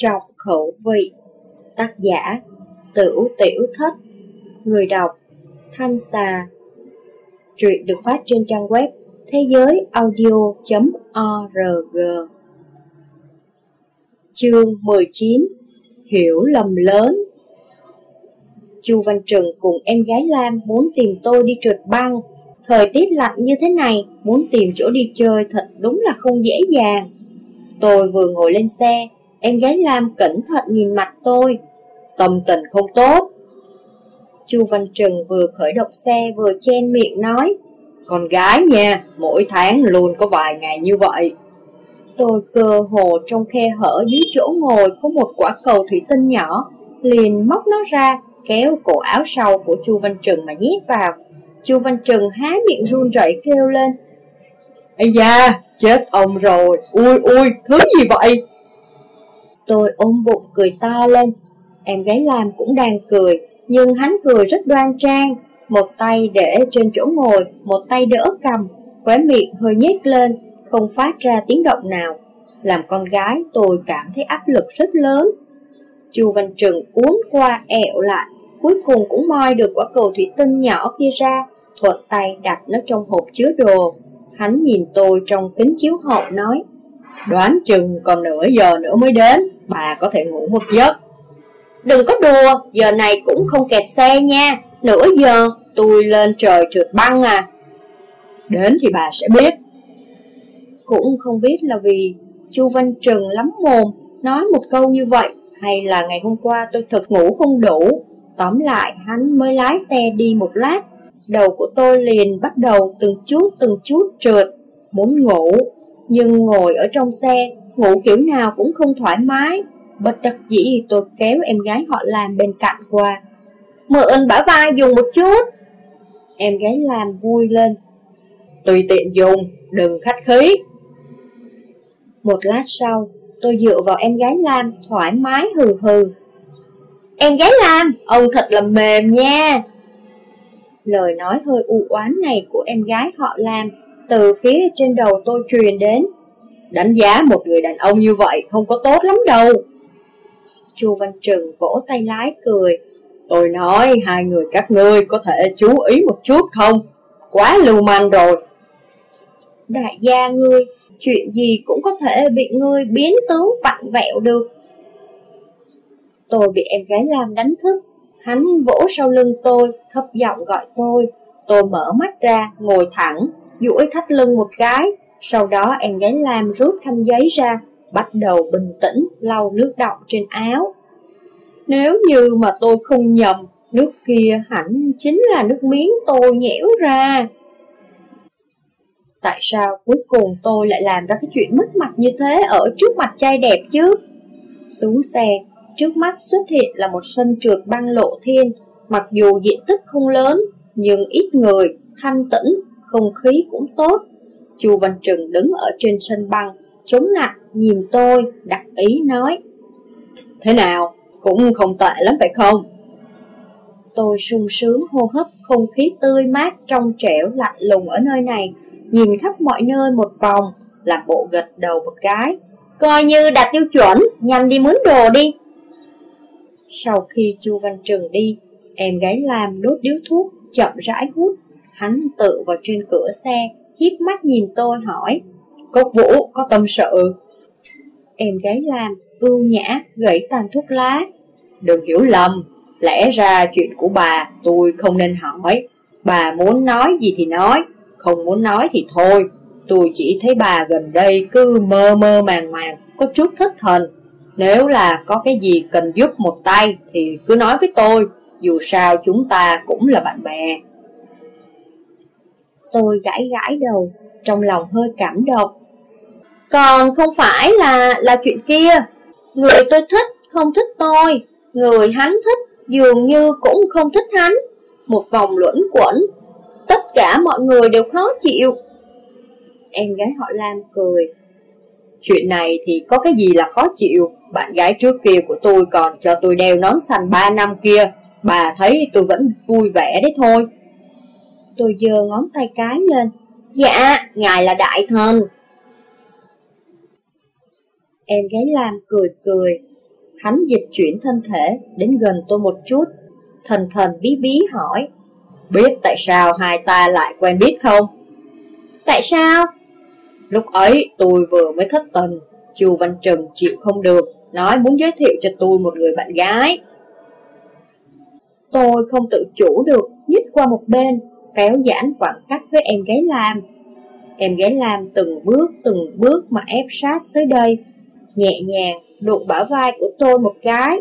Trọng khẩu vị. Tác giả Tửu Tiểu Thất. Người đọc Thanh Xà. Truyện được phát trên trang web thế giới audio.org Chương 19 Hiểu lầm lớn. Chu Văn Trừng cùng em gái Lam muốn tìm tôi đi trượt băng. Thời tiết lạnh như thế này, muốn tìm chỗ đi chơi thật đúng là không dễ dàng. Tôi vừa ngồi lên xe, em gái Lam cẩn thận nhìn mặt tôi. Tâm tình không tốt. Chu Văn Trừng vừa khởi động xe vừa chen miệng nói Con gái nha, mỗi tháng luôn có vài ngày như vậy. Tôi cơ hồ trong khe hở dưới chỗ ngồi có một quả cầu thủy tinh nhỏ Liền móc nó ra, kéo cổ áo sau của Chu Văn Trừng mà nhét vào. Chu Văn Trừng há miệng run rẩy kêu lên Ây da, chết ông rồi, ui ui, thứ gì vậy? Tôi ôm bụng cười to lên. Em gái làm cũng đang cười, Nhưng hắn cười rất đoan trang. Một tay để trên chỗ ngồi, Một tay đỡ cầm, Khóe miệng hơi nhếch lên, Không phát ra tiếng động nào. Làm con gái, tôi cảm thấy áp lực rất lớn. Chu Văn Trừng uốn qua ẹo lại, Cuối cùng cũng moi được quả cầu thủy tinh nhỏ kia ra, Thuận tay đặt nó trong hộp chứa đồ. Hắn nhìn tôi trong kính chiếu hậu nói, Đoán chừng còn nửa giờ nữa mới đến. Bà có thể ngủ một giấc. Đừng có đùa, giờ này cũng không kẹt xe nha. Nửa giờ tôi lên trời trượt băng à. Đến thì bà sẽ biết. Cũng không biết là vì Chu Văn Trừng lắm mồm Nói một câu như vậy Hay là ngày hôm qua tôi thật ngủ không đủ. Tóm lại hắn mới lái xe đi một lát. Đầu của tôi liền bắt đầu từng chút từng chút trượt. Muốn ngủ Nhưng ngồi ở trong xe Ngủ kiểu nào cũng không thoải mái. Bất đắc dĩ tôi kéo em gái họ làm bên cạnh qua. Mượn bả vai dùng một chút. Em gái làm vui lên. Tùy tiện dùng, đừng khách khí. Một lát sau Tôi dựa vào em gái Lam thoải mái hừ hừ. Em gái Lam, ông thật là mềm nha. Lời nói hơi u oán này của em gái họ Lam Từ phía trên đầu tôi truyền đến. Đánh giá một người đàn ông như vậy không có tốt lắm đâu Chu Văn Trừng vỗ tay lái cười. Tôi nói hai người các ngươi có thể chú ý một chút không? Quá lưu manh rồi. Đại gia ngươi, chuyện gì cũng có thể bị ngươi biến tướng vặn vẹo được. Tôi bị em gái Lam đánh thức. Hắn vỗ sau lưng tôi, thấp giọng gọi tôi. Tôi mở mắt ra, ngồi thẳng, duỗi thắt lưng một cái. Sau đó em gái Lam rút khăn giấy ra, bắt đầu bình tĩnh lau nước đọng trên áo. Nếu như mà tôi không nhầm, nước kia hẳn chính là nước miếng tôi nhẽo ra. Tại sao cuối cùng tôi lại làm ra cái chuyện mất mặt như thế ở trước mặt trai đẹp chứ? Xuống xe, trước mắt xuất hiện là một sân trượt băng lộ thiên, mặc dù diện tích không lớn, nhưng ít người, thanh tĩnh, không khí cũng tốt. Chu Văn Trừng đứng ở trên sân băng, chống nặng, nhìn tôi, đặt ý nói. Thế nào, cũng không tệ lắm phải không? Tôi sung sướng hô hấp không khí tươi mát trong trẻo lạnh lùng ở nơi này, nhìn khắp mọi nơi một vòng, làm bộ gật đầu một cái. Coi như đạt tiêu chuẩn, nhanh đi mướn đồ đi. Sau khi Chu Văn Trừng đi, em gái làm đốt điếu thuốc, chậm rãi hút. Hắn tự vào trên cửa xe, hiếp mắt nhìn tôi hỏi, Cốc Vũ có tâm sự. Em gái làm, ưu nhã, gãy tàn thuốc lá. Đừng hiểu lầm, lẽ ra chuyện của bà tôi không nên hỏi. Bà muốn nói gì thì nói, không muốn nói thì thôi. Tôi chỉ thấy bà gần đây cứ mơ mơ màng màng, có chút thất thần. Nếu là có cái gì cần giúp một tay thì cứ nói với tôi, dù sao chúng ta cũng là bạn bè. Tôi gãi gãi đầu, trong lòng hơi cảm động. Còn không phải là là chuyện kia, người tôi thích không thích tôi, người hắn thích dường như cũng không thích hắn. Một vòng luẩn quẩn, tất cả mọi người đều khó chịu. Em gái họ Lam cười. Chuyện này thì có cái gì là khó chịu, bạn gái trước kia của tôi còn cho tôi đeo nón xanh 3 năm kia, bà thấy tôi vẫn vui vẻ đấy thôi. Tôi giơ ngón tay cái lên. Dạ, ngài là đại thần. Em gái Lam cười cười. Hắn dịch chuyển thân thể đến gần tôi một chút, thần thần bí bí hỏi. Biết tại sao hai ta lại quen biết không? Tại sao? Lúc ấy tôi vừa mới thất tình, Chu Văn Trừng chịu không được, nói muốn giới thiệu cho tôi một người bạn gái. Tôi không tự chủ được, nhích qua một bên, kéo giãn khoảng cách với em gái Lam. Em gái Lam từng bước từng bước mà ép sát tới đây, nhẹ nhàng đụng bả vai của tôi một cái.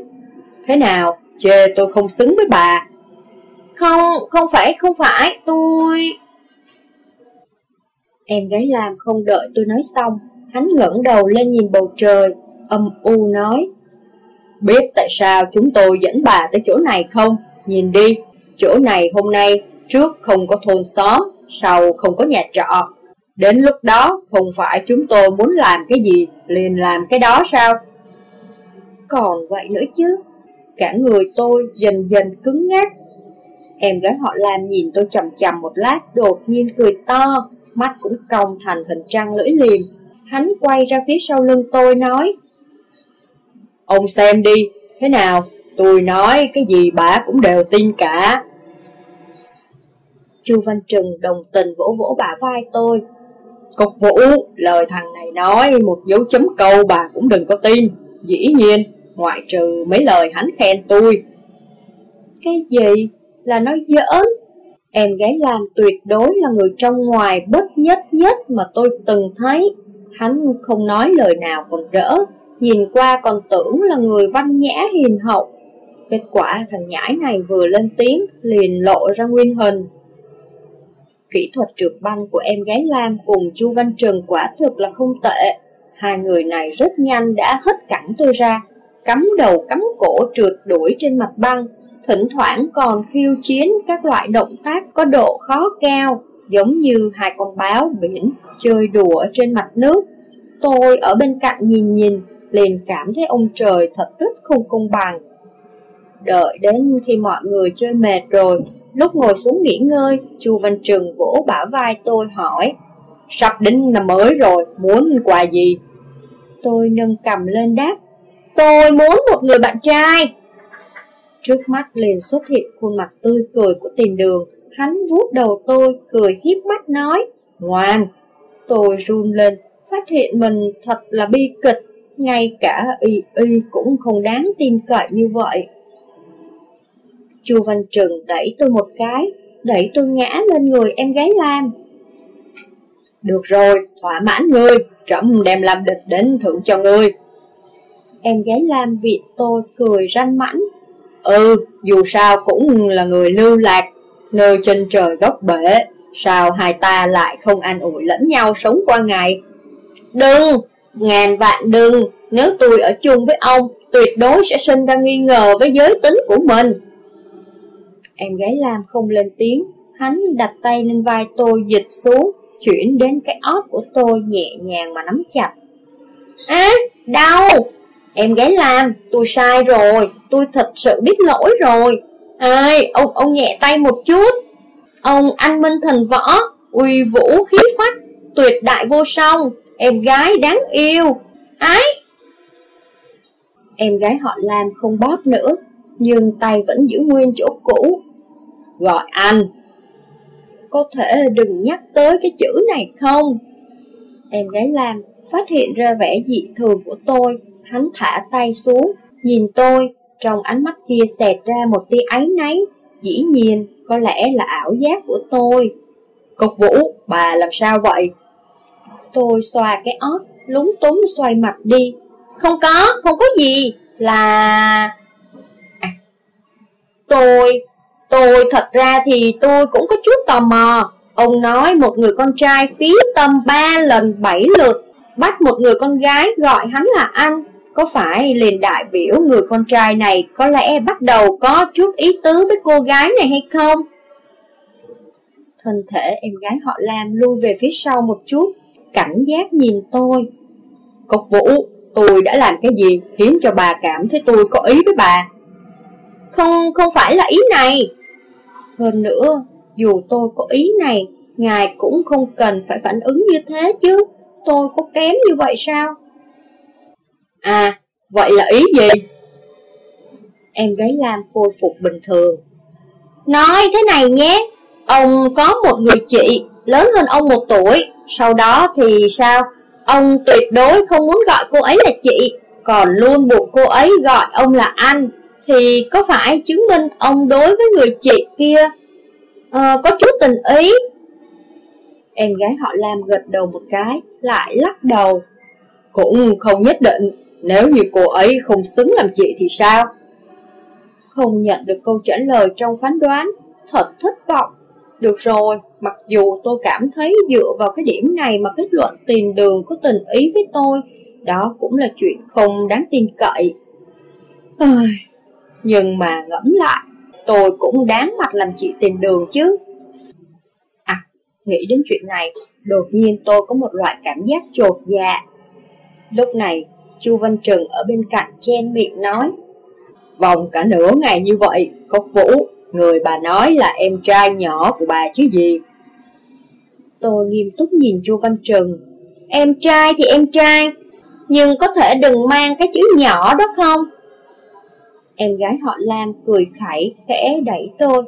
Thế nào, chê tôi không xứng với bà? Không, không phải, không phải, tôi... Em gái Lam không đợi tôi nói xong, hắn ngẩng đầu lên nhìn bầu trời, âm u nói. Biết tại sao chúng tôi dẫn bà tới chỗ này không? Nhìn đi, chỗ này hôm nay trước không có thôn xóm, sau không có nhà trọ. Đến lúc đó không phải chúng tôi muốn làm cái gì, liền làm cái đó sao? Còn vậy nữa chứ, cả người tôi dần dần cứng ngắc. Em gái họ làm nhìn tôi chầm chầm một lát, đột nhiên cười to, mắt cũng cong thành hình trăng lưỡi liềm. Hắn quay ra phía sau lưng tôi nói, Ông xem đi, thế nào, tôi nói cái gì bà cũng đều tin cả. Chu Văn Trừng đồng tình vỗ vỗ bả vai tôi. Cục vũ, lời thằng này nói một dấu chấm câu bà cũng đừng có tin. Dĩ nhiên, ngoại trừ mấy lời hắn khen tôi. Cái gì? Là nói giỡn? Em gái làm tuyệt đối là người trong ngoài bất nhất nhất mà tôi từng thấy. Hắn không nói lời nào còn đỡ, nhìn qua còn tưởng là người văn nhã hiền hậu. Kết quả thằng nhãi này vừa lên tiếng liền lộ ra nguyên hình. Kỹ thuật trượt băng của em gái Lam cùng Chu Văn Trừng quả thực là không tệ. Hai người này rất nhanh đã hất cẳng tôi ra, cắm đầu cắm cổ trượt đuổi trên mặt băng, thỉnh thoảng còn khiêu chiến các loại động tác có độ khó cao, giống như hai con báo biển chơi đùa trên mặt nước. Tôi ở bên cạnh nhìn nhìn, liền cảm thấy ông trời thật rất không công bằng. Đợi đến khi mọi người chơi mệt rồi, lúc ngồi xuống nghỉ ngơi, Chu Văn Trừng vỗ bả vai tôi hỏi, sắp đến năm mới rồi, muốn quà gì? Tôi nâng cầm lên đáp, tôi muốn một người bạn trai. Trước mắt liền xuất hiện khuôn mặt tươi cười của tiền đường, hắn vuốt đầu tôi, cười hiếp mắt nói, ngoan. Tôi run lên, phát hiện mình thật là bi kịch, ngay cả y y cũng không đáng tin cậy như vậy. Chu Văn Trừng đẩy tôi một cái, đẩy tôi ngã lên người em gái Lam. Được rồi, thỏa mãn ngươi, trẫm đem làm địch đến thưởng cho ngươi. Em gái Lam vị tôi cười ranh mãnh. Ừ, dù sao cũng là người lưu lạc, nơi trên trời góc bể, sao hai ta lại không an ủi lẫn nhau sống qua ngày? Đừng, ngàn vạn đừng, nếu tôi ở chung với ông, tuyệt đối sẽ sinh ra nghi ngờ với giới tính của mình. Em gái Lam không lên tiếng, hắn đặt tay lên vai tôi dịch xuống, chuyển đến cái ót của tôi nhẹ nhàng mà nắm chặt. Á, đau! Em gái Lam, tôi sai rồi, tôi thật sự biết lỗi rồi. Ai, ông ông nhẹ tay một chút. Ông anh minh thần võ, uy vũ khí phách, tuyệt đại vô song, em gái đáng yêu. Ái! Em gái họ Lam không bóp nữa, nhưng tay vẫn giữ nguyên chỗ cũ. Gọi anh! Có thể đừng nhắc tới cái chữ này không? Em gái Lam phát hiện ra vẻ dị thường của tôi, hắn thả tay xuống, nhìn tôi, trong ánh mắt kia xẹt ra một tia áy náy, dĩ nhiên có lẽ là ảo giác của tôi. Cục vũ, bà làm sao vậy? Tôi xoa cái ót, lúng túng xoay mặt đi. Không có, không có gì, là... À, tôi, tôi thật ra thì tôi cũng có chút tò mò. Ông nói một người con trai phí tâm ba lần bảy lượt, bắt một người con gái gọi hắn là anh. Có phải liền đại biểu người con trai này có lẽ bắt đầu có chút ý tứ với cô gái này hay không? Thân thể em gái họ Lam lui về phía sau một chút, cảnh giác nhìn tôi. Cốc Vũ, tôi đã làm cái gì khiến cho bà cảm thấy tôi có ý với bà? Không, không phải là ý này. Hơn nữa, dù tôi có ý này, ngài cũng không cần phải phản ứng như thế chứ. Tôi có kém như vậy sao? À, vậy là ý gì? Em gái Lam phôi phục bình thường Nói thế này nhé Ông có một người chị lớn hơn ông một tuổi Sau đó thì sao? Ông tuyệt đối không muốn gọi cô ấy là chị Còn luôn buộc cô ấy gọi ông là anh thì có phải chứng minh ông đối với người chị kia uh, Có chút tình ý? Em gái họ Lam gật đầu một cái Lại lắc đầu. Cũng không nhất định Nếu như cô ấy không xứng làm chị thì sao? Không nhận được câu trả lời trong phán đoán Thật thất vọng. Được rồi, mặc dù tôi cảm thấy dựa vào cái điểm này mà kết luận tiền đường có tình ý với tôi, đó cũng là chuyện không đáng tin cậy. Nhưng mà ngẫm lại, tôi cũng đáng mặt làm chị tiền đường chứ. À, nghĩ đến chuyện này, đột nhiên tôi có một loại cảm giác chột dạ. Lúc này, Chu Văn Trừng ở bên cạnh chen miệng nói, Vòng cả nửa ngày như vậy, Cốc Vũ Người bà nói là em trai nhỏ của bà chứ gì Tôi nghiêm túc nhìn chu Văn Trừng Em trai thì em trai Nhưng có thể đừng mang cái chữ nhỏ đó không Em gái họ Lam cười khẩy khẽ đẩy tôi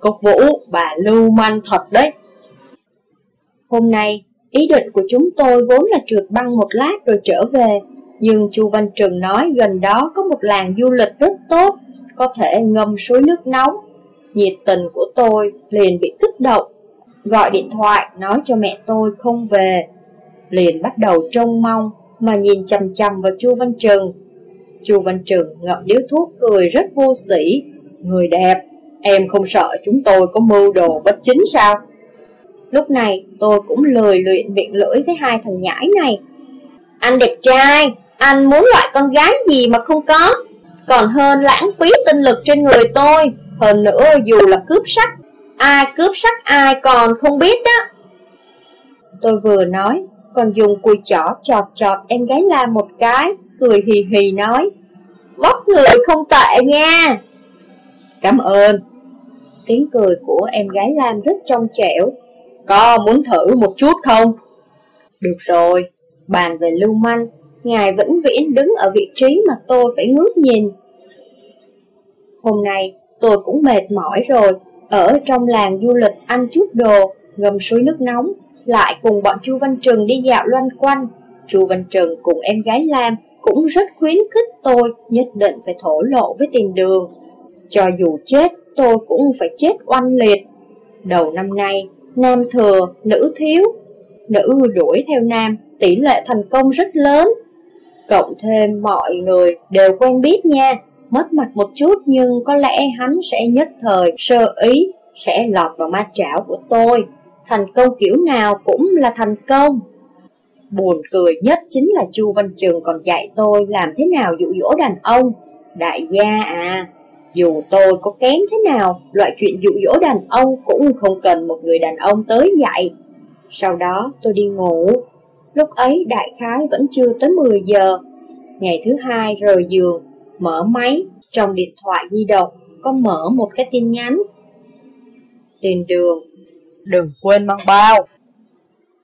Cốc Vũ, bà lưu manh thật đấy Hôm nay, ý định của chúng tôi vốn là trượt băng một lát rồi trở về Nhưng chu Văn Trừng nói gần đó có một làng du lịch rất tốt có thể ngâm suối nước nóng. Nhiệt tình của tôi liền bị kích động, gọi điện thoại nói cho mẹ tôi không về. Liền bắt đầu trông mong mà nhìn chằm chằm vào Chu Văn Trừng. Chu Văn Trừng ngậm điếu thuốc cười rất vô sĩ. Người đẹp, em không sợ chúng tôi có mưu đồ bất chính sao? Lúc này tôi cũng lười luyện miệng lưỡi với hai thằng nhãi này. Anh đẹp trai, anh muốn loại con gái gì mà không có? còn hơn lãng phí tinh lực trên người tôi. Hơn nữa dù là cướp sắc, ai cướp sắc ai còn không biết đó. Tôi vừa nói, còn dùng cùi chỏ chọt chọt em gái la một cái, cười hì hì nói, vóc người không tệ nha. Cảm ơn. Tiếng cười của em gái Lam rất trong trẻo. Có muốn thử một chút không? Được rồi, bàn về lưu manh, Ngài vĩnh viễn đứng ở vị trí mà tôi phải ngước nhìn. Hôm nay tôi cũng mệt mỏi rồi, ở trong làng du lịch ăn chút đồ, ngâm suối nước nóng, lại cùng bọn Chu Văn Trừng đi dạo loanh quanh. Chu Văn Trừng cùng em gái Lam cũng rất khuyến khích tôi nhất định phải thổ lộ với tiền đường. Cho dù chết, tôi cũng phải chết oanh liệt. Đầu năm nay, nam thừa, nữ thiếu. Nữ đuổi theo nam, tỷ lệ thành công rất lớn. Cộng thêm mọi người đều quen biết nha mất mặt một chút nhưng có lẽ hắn sẽ nhất thời sơ ý, sẽ lọt vào ma trảo của tôi. Thành công kiểu nào cũng là thành công. Buồn cười nhất chính là Chu Văn Trường còn dạy tôi làm thế nào dụ dỗ đàn ông. Đại gia à, dù tôi có kém thế nào, loại chuyện dụ dỗ đàn ông cũng không cần một người đàn ông tới dạy. Sau đó tôi đi ngủ. Lúc ấy đại khái vẫn chưa tới 10 giờ. Ngày thứ hai rời giường, mở máy, trong điện thoại di động có mở một cái tin nhắn. Tiền đường, đừng quên mang bao.